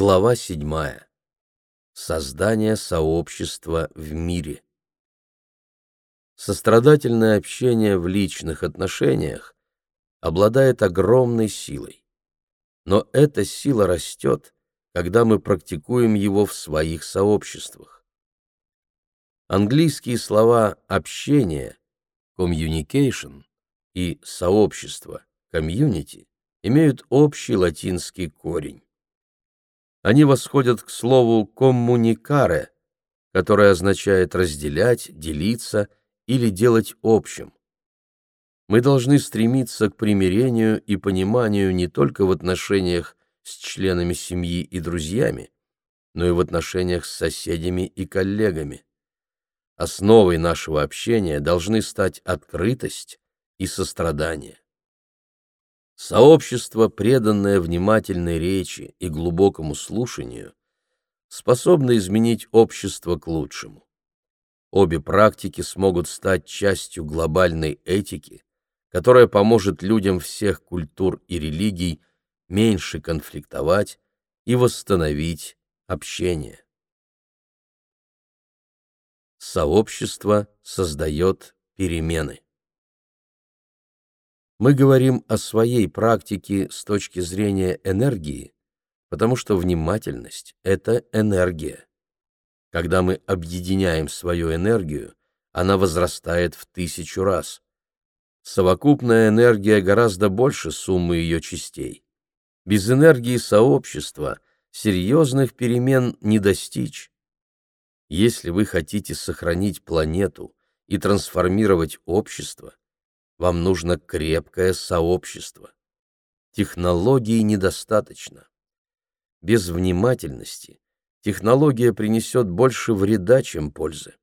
Глава 7. Создание сообщества в мире. Сострадательное общение в личных отношениях обладает огромной силой. Но эта сила растет, когда мы практикуем его в своих сообществах. Английские слова «общение» communication и «сообщество» community имеют общий латинский корень. Они восходят к слову «коммуникаре», которое означает разделять, делиться или делать общим. Мы должны стремиться к примирению и пониманию не только в отношениях с членами семьи и друзьями, но и в отношениях с соседями и коллегами. Основой нашего общения должны стать открытость и сострадание. Сообщество, преданное внимательной речи и глубокому слушанию, способно изменить общество к лучшему. Обе практики смогут стать частью глобальной этики, которая поможет людям всех культур и религий меньше конфликтовать и восстановить общение. Сообщество создает перемены. Мы говорим о своей практике с точки зрения энергии, потому что внимательность — это энергия. Когда мы объединяем свою энергию, она возрастает в тысячу раз. Совокупная энергия гораздо больше суммы ее частей. Без энергии сообщества серьезных перемен не достичь. Если вы хотите сохранить планету и трансформировать общество, вам нужно крепкое сообщество. Технологий недостаточно. Без внимательности технология принесет больше вреда, чем пользы.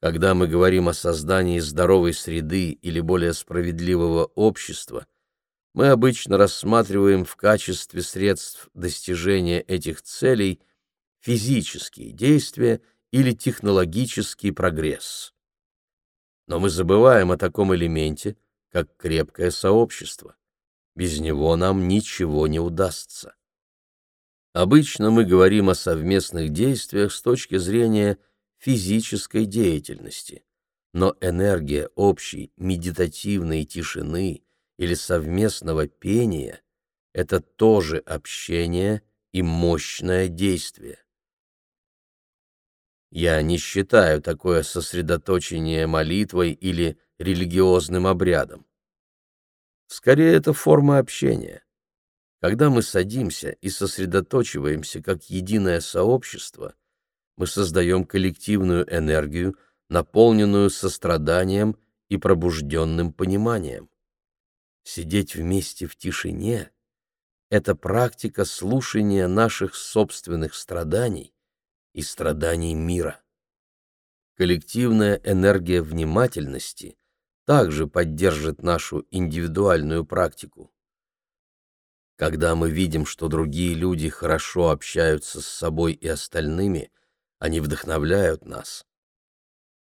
Когда мы говорим о создании здоровой среды или более справедливого общества, мы обычно рассматриваем в качестве средств достижения этих целей физические действия или технологический прогресс но мы забываем о таком элементе, как крепкое сообщество. Без него нам ничего не удастся. Обычно мы говорим о совместных действиях с точки зрения физической деятельности, но энергия общей медитативной тишины или совместного пения — это тоже общение и мощное действие. Я не считаю такое сосредоточение молитвой или религиозным обрядом. Скорее, это форма общения. Когда мы садимся и сосредоточиваемся как единое сообщество, мы создаем коллективную энергию, наполненную состраданием и пробужденным пониманием. Сидеть вместе в тишине — это практика слушания наших собственных страданий и страданий мира. Коллективная энергия внимательности также поддержит нашу индивидуальную практику. Когда мы видим, что другие люди хорошо общаются с собой и остальными, они вдохновляют нас.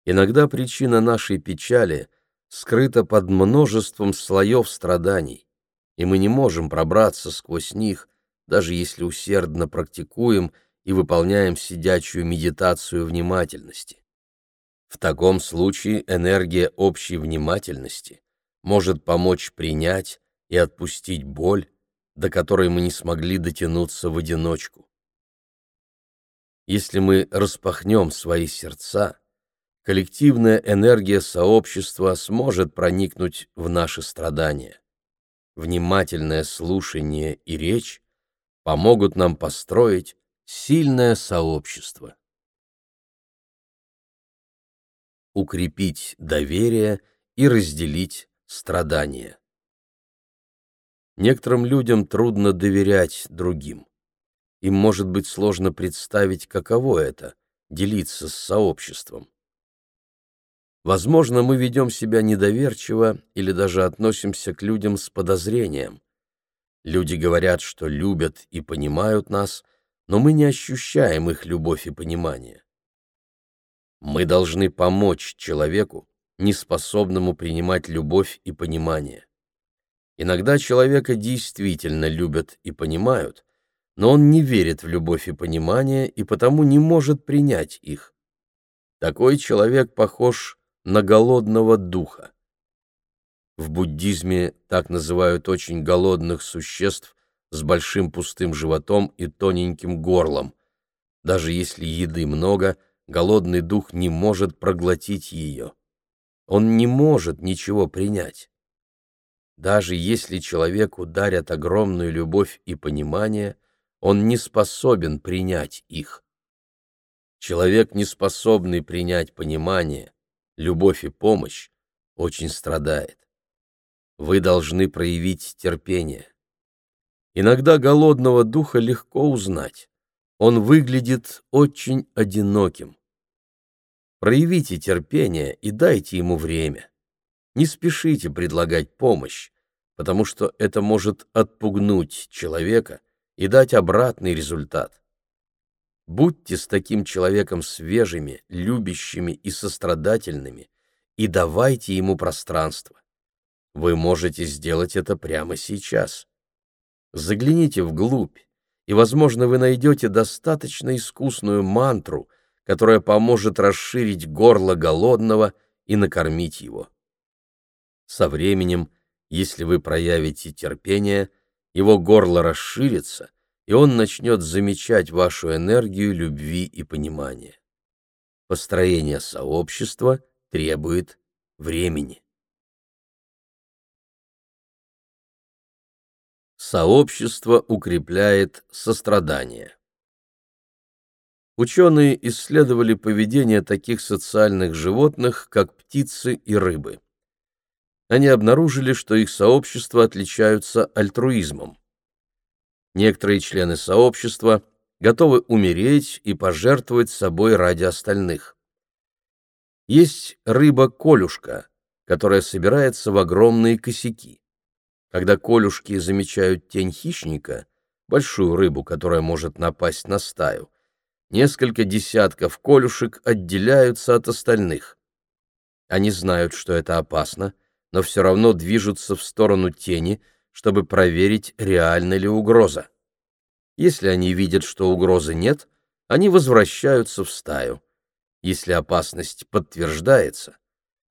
Иногда причина нашей печали скрыта под множеством слоев страданий, и мы не можем пробраться сквозь них, даже если усердно практикуем и выполняем сидячую медитацию внимательности. В таком случае энергия общей внимательности может помочь принять и отпустить боль, до которой мы не смогли дотянуться в одиночку. Если мы распахнем свои сердца, коллективная энергия сообщества сможет проникнуть в наши страдания. Внимательное слушание и речь помогут нам построить Сильное сообщество. Укрепить доверие и разделить страдания. Некоторым людям трудно доверять другим. Им может быть сложно представить, каково это — делиться с сообществом. Возможно, мы ведем себя недоверчиво или даже относимся к людям с подозрением. Люди говорят, что любят и понимают нас, но мы не ощущаем их любовь и понимание. Мы должны помочь человеку, неспособному принимать любовь и понимание. Иногда человека действительно любят и понимают, но он не верит в любовь и понимание и потому не может принять их. Такой человек похож на голодного духа. В буддизме так называют очень голодных существ с большим пустым животом и тоненьким горлом. Даже если еды много, голодный дух не может проглотить ее. Он не может ничего принять. Даже если человеку дарят огромную любовь и понимание, он не способен принять их. Человек, не способный принять понимание, любовь и помощь, очень страдает. Вы должны проявить терпение. Иногда голодного духа легко узнать. Он выглядит очень одиноким. Проявите терпение и дайте ему время. Не спешите предлагать помощь, потому что это может отпугнуть человека и дать обратный результат. Будьте с таким человеком свежими, любящими и сострадательными, и давайте ему пространство. Вы можете сделать это прямо сейчас. Загляните вглубь, и, возможно, вы найдете достаточно искусную мантру, которая поможет расширить горло голодного и накормить его. Со временем, если вы проявите терпение, его горло расширится, и он начнет замечать вашу энергию любви и понимания. Построение сообщества требует времени. Сообщество укрепляет сострадание. Ученые исследовали поведение таких социальных животных, как птицы и рыбы. Они обнаружили, что их сообщества отличаются альтруизмом. Некоторые члены сообщества готовы умереть и пожертвовать собой ради остальных. Есть рыба-колюшка, которая собирается в огромные косяки. Когда колюшки замечают тень хищника, большую рыбу, которая может напасть на стаю, несколько десятков колюшек отделяются от остальных. Они знают, что это опасно, но все равно движутся в сторону тени, чтобы проверить, реальна ли угроза. Если они видят, что угрозы нет, они возвращаются в стаю. Если опасность подтверждается,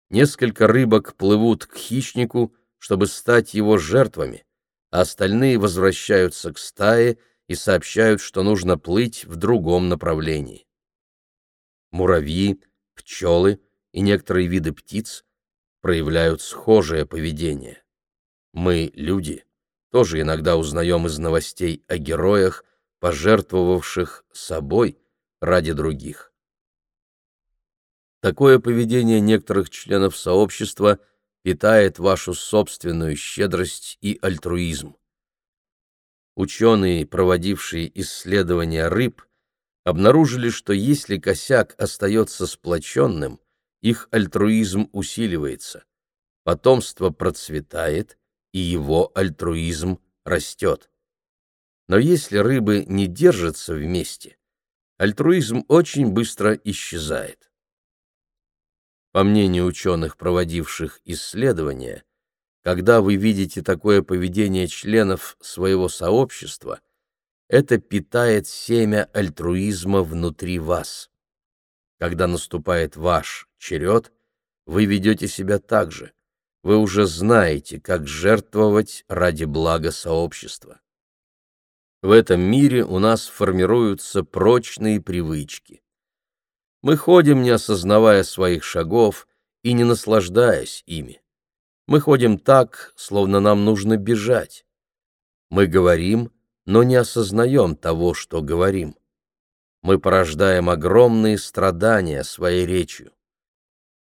несколько рыбок плывут к хищнику, чтобы стать его жертвами, а остальные возвращаются к стае и сообщают, что нужно плыть в другом направлении. Муравьи, пчелы и некоторые виды птиц проявляют схожее поведение. Мы, люди, тоже иногда узнаем из новостей о героях, пожертвовавших собой ради других. Такое поведение некоторых членов сообщества – питает вашу собственную щедрость и альтруизм. Ученые, проводившие исследования рыб, обнаружили, что если косяк остается сплоченным, их альтруизм усиливается, потомство процветает, и его альтруизм растет. Но если рыбы не держатся вместе, альтруизм очень быстро исчезает. По мнению ученых, проводивших исследования, когда вы видите такое поведение членов своего сообщества, это питает семя альтруизма внутри вас. Когда наступает ваш черед, вы ведете себя так же. Вы уже знаете, как жертвовать ради блага сообщества. В этом мире у нас формируются прочные привычки. Мы ходим, не осознавая своих шагов и не наслаждаясь ими. Мы ходим так, словно нам нужно бежать. Мы говорим, но не осознаем того, что говорим. Мы порождаем огромные страдания своей речью.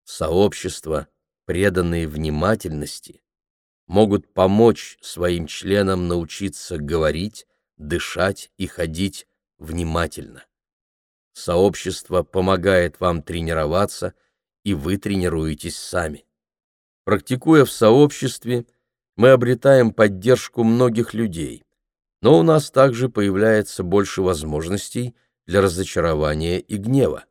Сообщества, преданные внимательности, могут помочь своим членам научиться говорить, дышать и ходить внимательно. Сообщество помогает вам тренироваться, и вы тренируетесь сами. Практикуя в сообществе, мы обретаем поддержку многих людей, но у нас также появляется больше возможностей для разочарования и гнева.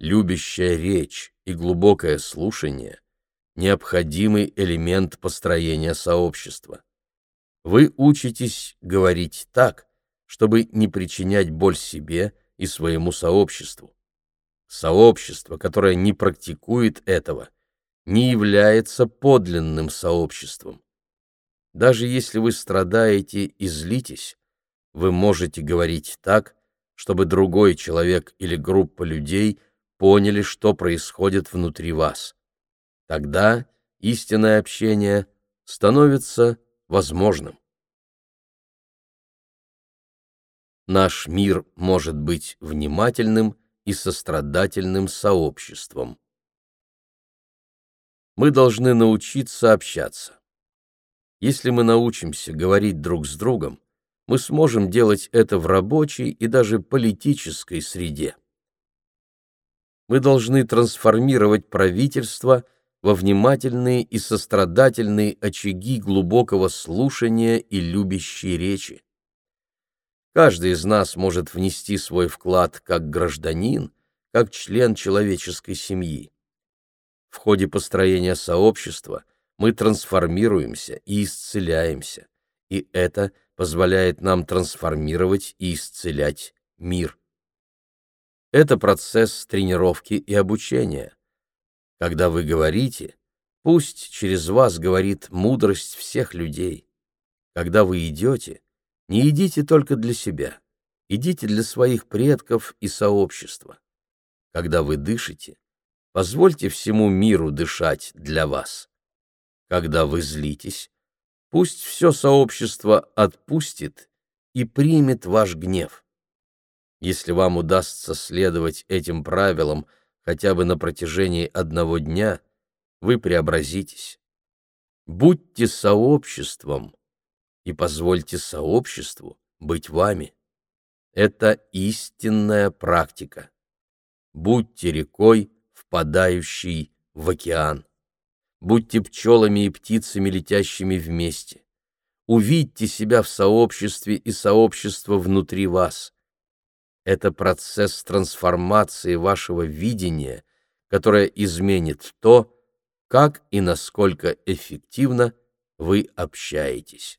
Любящая речь и глубокое слушание – необходимый элемент построения сообщества. Вы учитесь говорить так, чтобы не причинять боль себе и своему сообществу. Сообщество, которое не практикует этого, не является подлинным сообществом. Даже если вы страдаете и злитесь, вы можете говорить так, чтобы другой человек или группа людей поняли, что происходит внутри вас. Тогда истинное общение становится возможным. Наш мир может быть внимательным и сострадательным сообществом. Мы должны научиться общаться. Если мы научимся говорить друг с другом, мы сможем делать это в рабочей и даже политической среде. Мы должны трансформировать правительство во внимательные и сострадательные очаги глубокого слушания и любящей речи. Каждый из нас может внести свой вклад как гражданин, как член человеческой семьи. В ходе построения сообщества мы трансформируемся и исцеляемся, и это позволяет нам трансформировать и исцелять мир. Это процесс тренировки и обучения. Когда вы говорите, пусть через вас говорит мудрость всех людей. Когда вы идете, не идите только для себя, идите для своих предков и сообщества. Когда вы дышите, позвольте всему миру дышать для вас. Когда вы злитесь, Пусть все сообщество отпустит и примет ваш гнев. Если вам удастся следовать этим правилам хотя бы на протяжении одного дня, вы преобразитесь. Будьте сообществом и позвольте сообществу быть вами. Это истинная практика. Будьте рекой, впадающей в океан будьте пчелами и птицами, летящими вместе. Увидьте себя в сообществе и сообщество внутри вас. Это процесс трансформации вашего видения, которое изменит то, как и насколько эффективно вы общаетесь.